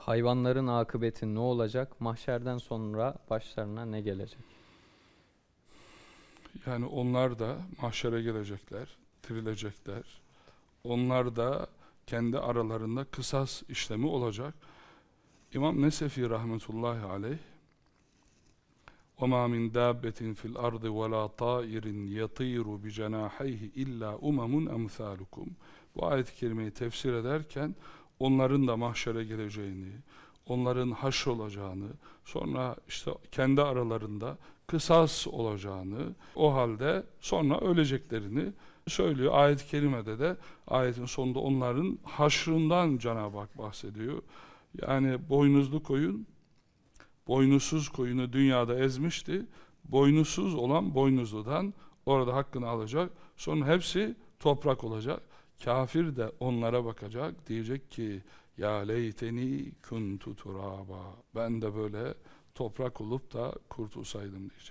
Hayvanların akıbeti ne olacak? Mahşerden sonra başlarına ne gelecek? Yani onlar da mahşere gelecekler, dirilecekler. Onlar da kendi aralarında kısas işlemi olacak. İmam Nesefi rahmetullahi aleyh وَمَا مِنْ دَابَّةٍ فِي الْأَرْضِ وَلَا طَائِرٍ يَطِيرُ بِجَنَاحَيْهِ اِلَّا اُمَمٌ اَمْثَالُكُمْ Bu ayet-i kerimeyi tefsir ederken onların da mahşere geleceğini, onların haş olacağını, sonra işte kendi aralarında kısas olacağını, o halde sonra öleceklerini söylüyor. Ayet-i kerimede de ayetin sonunda onların haşrından Cenab-ı Hak bahsediyor. Yani boynuzlu koyun, boynuzsuz koyunu dünyada ezmişti. Boynuzsuz olan boynuzludan orada hakkını alacak. Sonra hepsi toprak olacak. Kafir de onlara bakacak. Diyecek ki ya leyteni kuntu turaba. Ben de böyle toprak olup da kurtulsaydım diyecek.